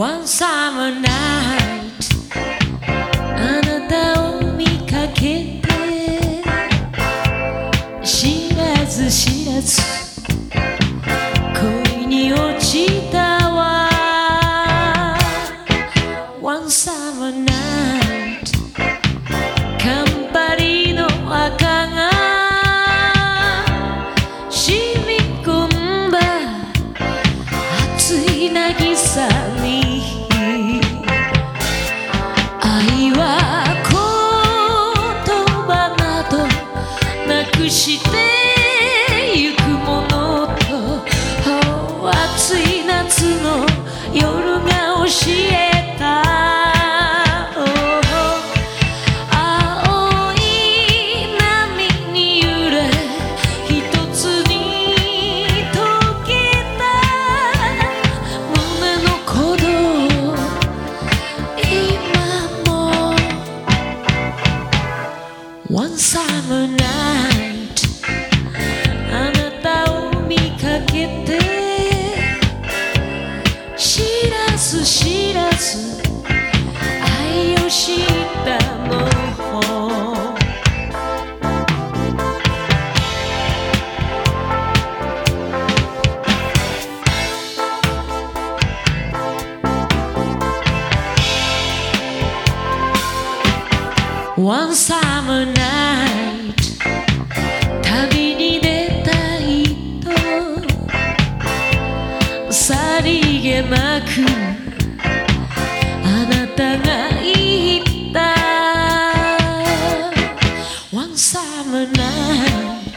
One summer night あなたを見かけて知らず知らず恋に落ちたわ One summer night くしてゆくものと oh 暑い夏の夜が教えた。Oh 青い波に揺れ一つに溶けた胸の鼓動。今も One summer night 愛を知ったの One summer night 旅に出たいと。さりげなく One summer night